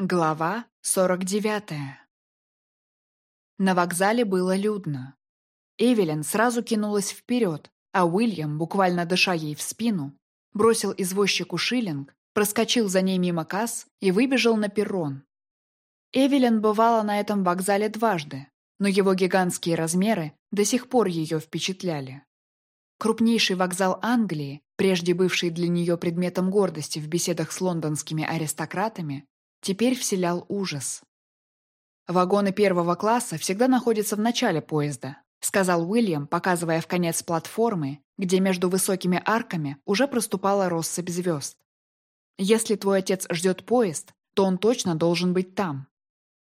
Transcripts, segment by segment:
Глава 49 На вокзале было людно. Эвелин сразу кинулась вперед, а Уильям, буквально дыша ей в спину, бросил извозчику шиллинг, проскочил за ней мимо касс и выбежал на перрон. Эвелин бывала на этом вокзале дважды, но его гигантские размеры до сих пор ее впечатляли. Крупнейший вокзал Англии, прежде бывший для нее предметом гордости в беседах с лондонскими аристократами, теперь вселял ужас. «Вагоны первого класса всегда находятся в начале поезда», сказал Уильям, показывая в конец платформы, где между высокими арками уже проступала россыпь звезд. «Если твой отец ждет поезд, то он точно должен быть там.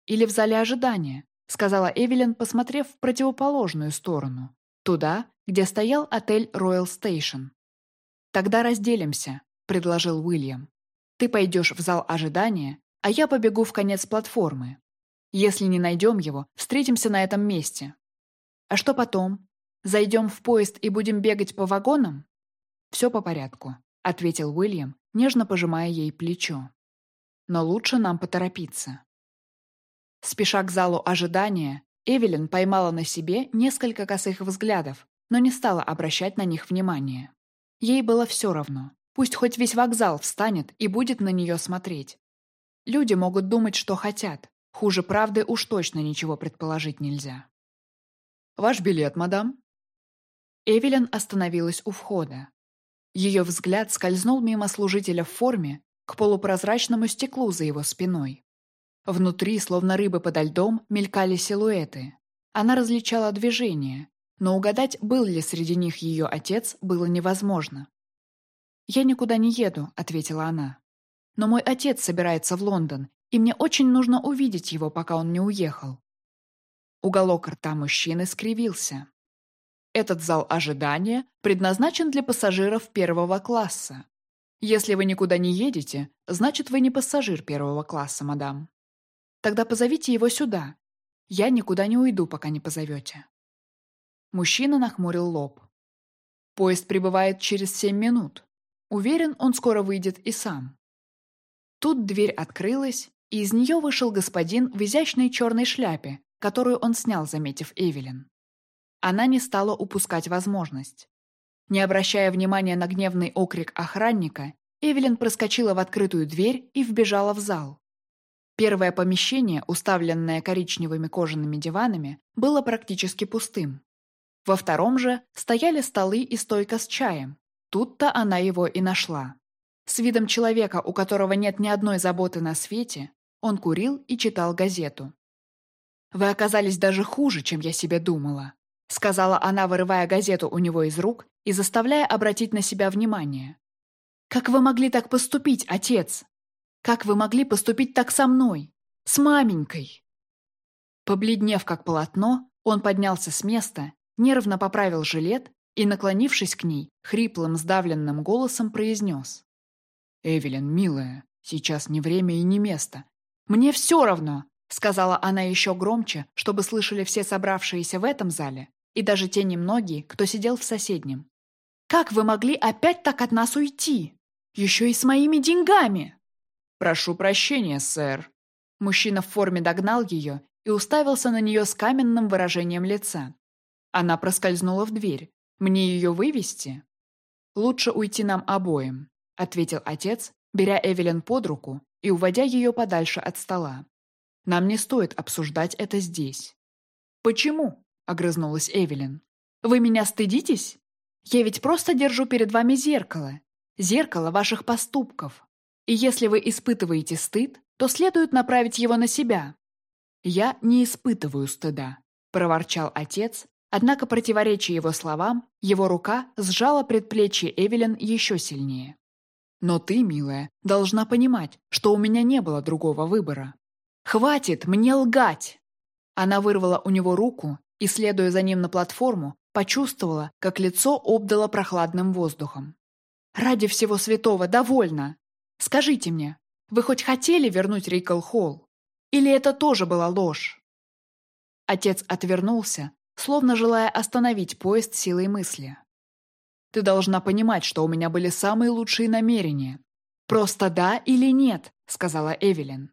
Или в зале ожидания», сказала Эвелин, посмотрев в противоположную сторону, туда, где стоял отель Royal Station. «Тогда разделимся», — предложил Уильям. «Ты пойдешь в зал ожидания, а я побегу в конец платформы. Если не найдем его, встретимся на этом месте. А что потом? Зайдем в поезд и будем бегать по вагонам? Все по порядку, ответил Уильям, нежно пожимая ей плечо. Но лучше нам поторопиться. Спеша к залу ожидания, Эвелин поймала на себе несколько косых взглядов, но не стала обращать на них внимания. Ей было все равно. Пусть хоть весь вокзал встанет и будет на нее смотреть. Люди могут думать, что хотят. Хуже правды уж точно ничего предположить нельзя. «Ваш билет, мадам?» Эвелин остановилась у входа. Ее взгляд скользнул мимо служителя в форме к полупрозрачному стеклу за его спиной. Внутри, словно рыбы подо льдом, мелькали силуэты. Она различала движения, но угадать, был ли среди них ее отец, было невозможно. «Я никуда не еду», — ответила она. Но мой отец собирается в Лондон, и мне очень нужно увидеть его, пока он не уехал». Уголок рта мужчины скривился. «Этот зал ожидания предназначен для пассажиров первого класса. Если вы никуда не едете, значит, вы не пассажир первого класса, мадам. Тогда позовите его сюда. Я никуда не уйду, пока не позовете». Мужчина нахмурил лоб. «Поезд прибывает через семь минут. Уверен, он скоро выйдет и сам. Тут дверь открылась, и из нее вышел господин в изящной черной шляпе, которую он снял, заметив Эвелин. Она не стала упускать возможность. Не обращая внимания на гневный окрик охранника, Эвелин проскочила в открытую дверь и вбежала в зал. Первое помещение, уставленное коричневыми кожаными диванами, было практически пустым. Во втором же стояли столы и стойка с чаем. Тут-то она его и нашла. С видом человека, у которого нет ни одной заботы на свете, он курил и читал газету. «Вы оказались даже хуже, чем я себе думала», сказала она, вырывая газету у него из рук и заставляя обратить на себя внимание. «Как вы могли так поступить, отец? Как вы могли поступить так со мной? С маменькой?» Побледнев как полотно, он поднялся с места, нервно поправил жилет и, наклонившись к ней, хриплым сдавленным голосом произнес. «Эвелин, милая, сейчас не время и не место». «Мне все равно!» — сказала она еще громче, чтобы слышали все собравшиеся в этом зале и даже те немногие, кто сидел в соседнем. «Как вы могли опять так от нас уйти? Еще и с моими деньгами!» «Прошу прощения, сэр». Мужчина в форме догнал ее и уставился на нее с каменным выражением лица. Она проскользнула в дверь. «Мне ее вывести?» «Лучше уйти нам обоим», — ответил отец, беря Эвелин под руку и уводя ее подальше от стола. «Нам не стоит обсуждать это здесь». «Почему?» — огрызнулась Эвелин. «Вы меня стыдитесь? Я ведь просто держу перед вами зеркало. Зеркало ваших поступков. И если вы испытываете стыд, то следует направить его на себя». «Я не испытываю стыда», — проворчал отец, однако, противоречия его словам, его рука сжала предплечье Эвелин еще сильнее. Но ты, милая, должна понимать, что у меня не было другого выбора. Хватит мне лгать!» Она вырвала у него руку и, следуя за ним на платформу, почувствовала, как лицо обдало прохладным воздухом. «Ради всего святого, довольно! Скажите мне, вы хоть хотели вернуть Рикл Холл? Или это тоже была ложь?» Отец отвернулся, словно желая остановить поезд силой мысли. Ты должна понимать, что у меня были самые лучшие намерения. Просто да или нет, сказала Эвелин.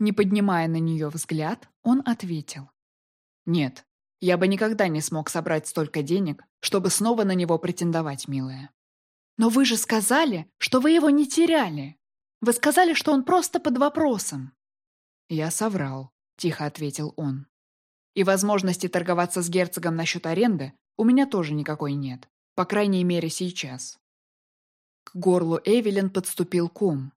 Не поднимая на нее взгляд, он ответил. «Нет, я бы никогда не смог собрать столько денег, чтобы снова на него претендовать, милая». «Но вы же сказали, что вы его не теряли. Вы сказали, что он просто под вопросом». «Я соврал», — тихо ответил он. «И возможности торговаться с герцогом насчет аренды у меня тоже никакой нет, по крайней мере сейчас». К горлу Эвелин подступил ком.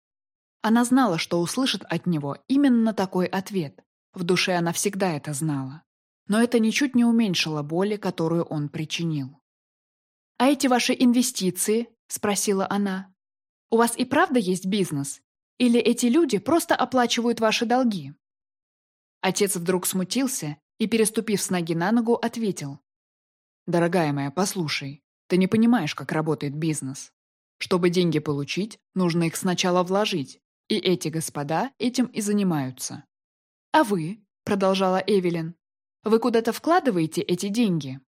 Она знала, что услышит от него именно такой ответ. В душе она всегда это знала. Но это ничуть не уменьшило боли, которую он причинил. «А эти ваши инвестиции?» – спросила она. «У вас и правда есть бизнес? Или эти люди просто оплачивают ваши долги?» Отец вдруг смутился и, переступив с ноги на ногу, ответил. «Дорогая моя, послушай, ты не понимаешь, как работает бизнес. Чтобы деньги получить, нужно их сначала вложить, и эти господа этим и занимаются. «А вы?» – продолжала Эвелин. «Вы куда-то вкладываете эти деньги?»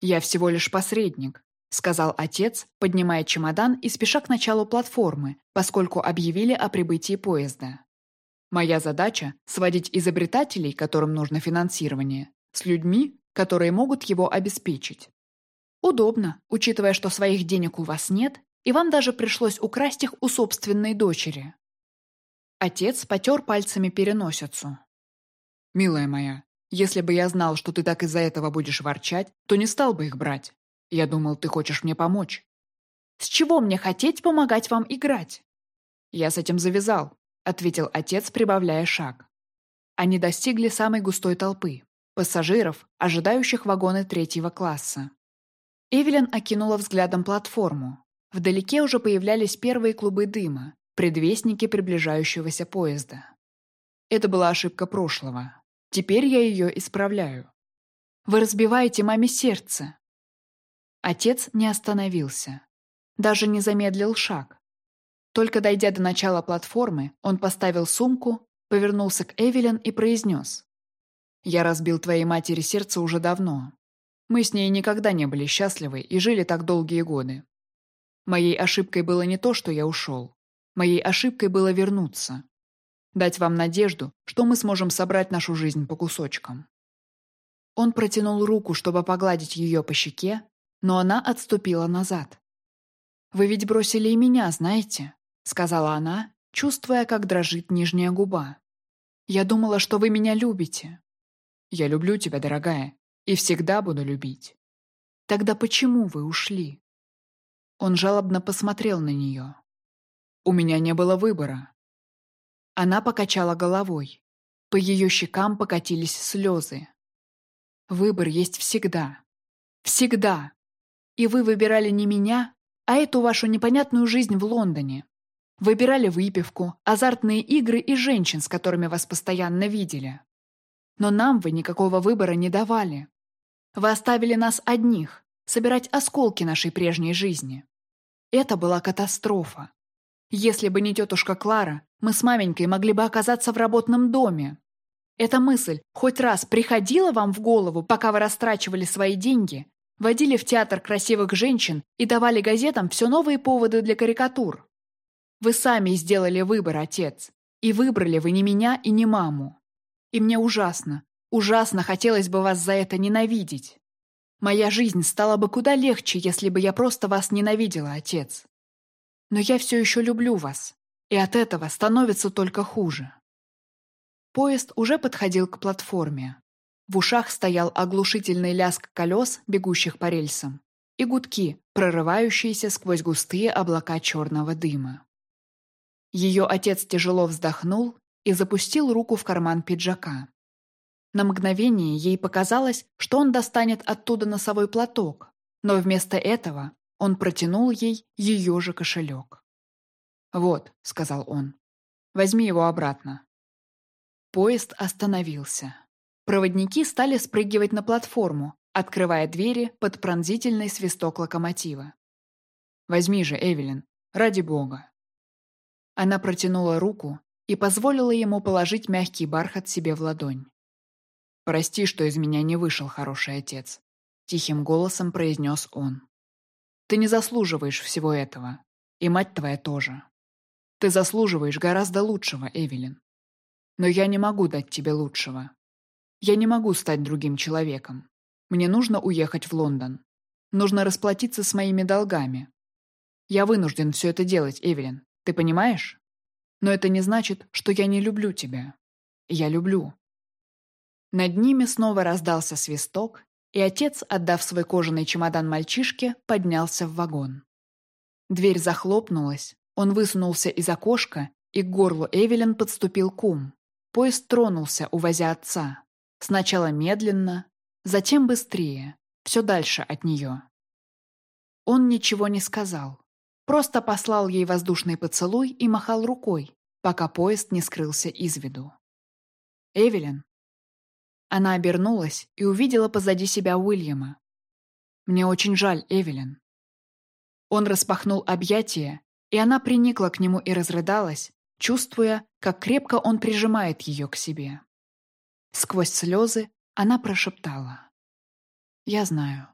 «Я всего лишь посредник», – сказал отец, поднимая чемодан и спеша к началу платформы, поскольку объявили о прибытии поезда. «Моя задача – сводить изобретателей, которым нужно финансирование, с людьми, которые могут его обеспечить. Удобно, учитывая, что своих денег у вас нет, и вам даже пришлось украсть их у собственной дочери. Отец потер пальцами переносицу. «Милая моя, если бы я знал, что ты так из-за этого будешь ворчать, то не стал бы их брать. Я думал, ты хочешь мне помочь». «С чего мне хотеть помогать вам играть?» «Я с этим завязал», — ответил отец, прибавляя шаг. Они достигли самой густой толпы — пассажиров, ожидающих вагоны третьего класса. Эвелин окинула взглядом платформу. Вдалеке уже появлялись первые клубы дыма, предвестники приближающегося поезда. Это была ошибка прошлого. Теперь я ее исправляю. Вы разбиваете маме сердце. Отец не остановился. Даже не замедлил шаг. Только дойдя до начала платформы, он поставил сумку, повернулся к Эвелин и произнес. «Я разбил твоей матери сердце уже давно. Мы с ней никогда не были счастливы и жили так долгие годы. Моей ошибкой было не то, что я ушел. Моей ошибкой было вернуться. Дать вам надежду, что мы сможем собрать нашу жизнь по кусочкам. Он протянул руку, чтобы погладить ее по щеке, но она отступила назад. «Вы ведь бросили и меня, знаете?» — сказала она, чувствуя, как дрожит нижняя губа. «Я думала, что вы меня любите». «Я люблю тебя, дорогая, и всегда буду любить». «Тогда почему вы ушли?» Он жалобно посмотрел на нее. У меня не было выбора. Она покачала головой. По ее щекам покатились слезы. Выбор есть всегда. Всегда. И вы выбирали не меня, а эту вашу непонятную жизнь в Лондоне. Выбирали выпивку, азартные игры и женщин, с которыми вас постоянно видели. Но нам вы никакого выбора не давали. Вы оставили нас одних, собирать осколки нашей прежней жизни. Это была катастрофа. Если бы не тетушка Клара, мы с маменькой могли бы оказаться в работном доме. Эта мысль хоть раз приходила вам в голову, пока вы растрачивали свои деньги, водили в театр красивых женщин и давали газетам все новые поводы для карикатур? Вы сами сделали выбор, отец. И выбрали вы не меня и не маму. И мне ужасно, ужасно хотелось бы вас за это ненавидеть. Моя жизнь стала бы куда легче, если бы я просто вас ненавидела, отец. Но я все еще люблю вас, и от этого становится только хуже. Поезд уже подходил к платформе. В ушах стоял оглушительный лязг колес, бегущих по рельсам, и гудки, прорывающиеся сквозь густые облака черного дыма. Ее отец тяжело вздохнул и запустил руку в карман пиджака. На мгновение ей показалось, что он достанет оттуда носовой платок, но вместо этого он протянул ей ее же кошелек. «Вот», — сказал он, — «возьми его обратно». Поезд остановился. Проводники стали спрыгивать на платформу, открывая двери под пронзительный свисток локомотива. «Возьми же, Эвелин, ради бога». Она протянула руку и позволила ему положить мягкий бархат себе в ладонь. «Прости, что из меня не вышел хороший отец», — тихим голосом произнес он. Ты не заслуживаешь всего этого. И мать твоя тоже. Ты заслуживаешь гораздо лучшего, Эвелин. Но я не могу дать тебе лучшего. Я не могу стать другим человеком. Мне нужно уехать в Лондон. Нужно расплатиться с моими долгами. Я вынужден все это делать, Эвелин. Ты понимаешь? Но это не значит, что я не люблю тебя. Я люблю. Над ними снова раздался свисток, и отец, отдав свой кожаный чемодан мальчишке, поднялся в вагон. Дверь захлопнулась, он высунулся из окошка, и к горлу Эвелин подступил кум. Поезд тронулся, увозя отца. Сначала медленно, затем быстрее, все дальше от нее. Он ничего не сказал, просто послал ей воздушный поцелуй и махал рукой, пока поезд не скрылся из виду. «Эвелин». Она обернулась и увидела позади себя Уильяма. «Мне очень жаль, Эвелин». Он распахнул объятия, и она приникла к нему и разрыдалась, чувствуя, как крепко он прижимает ее к себе. Сквозь слезы она прошептала. «Я знаю».